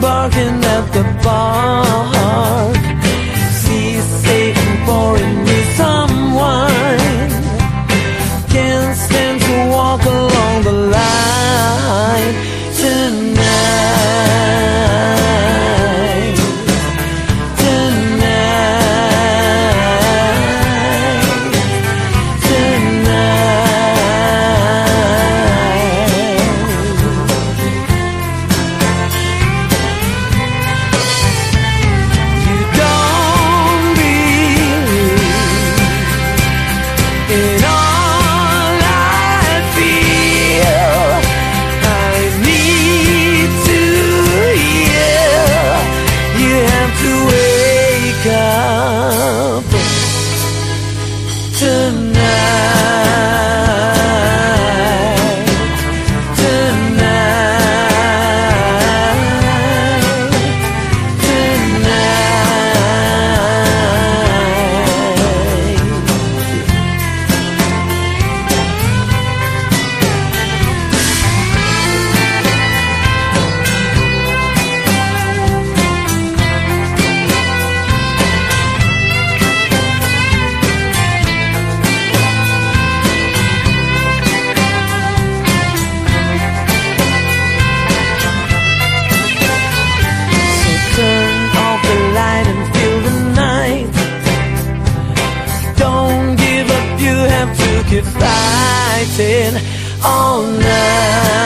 barking at the park. could fight it all night.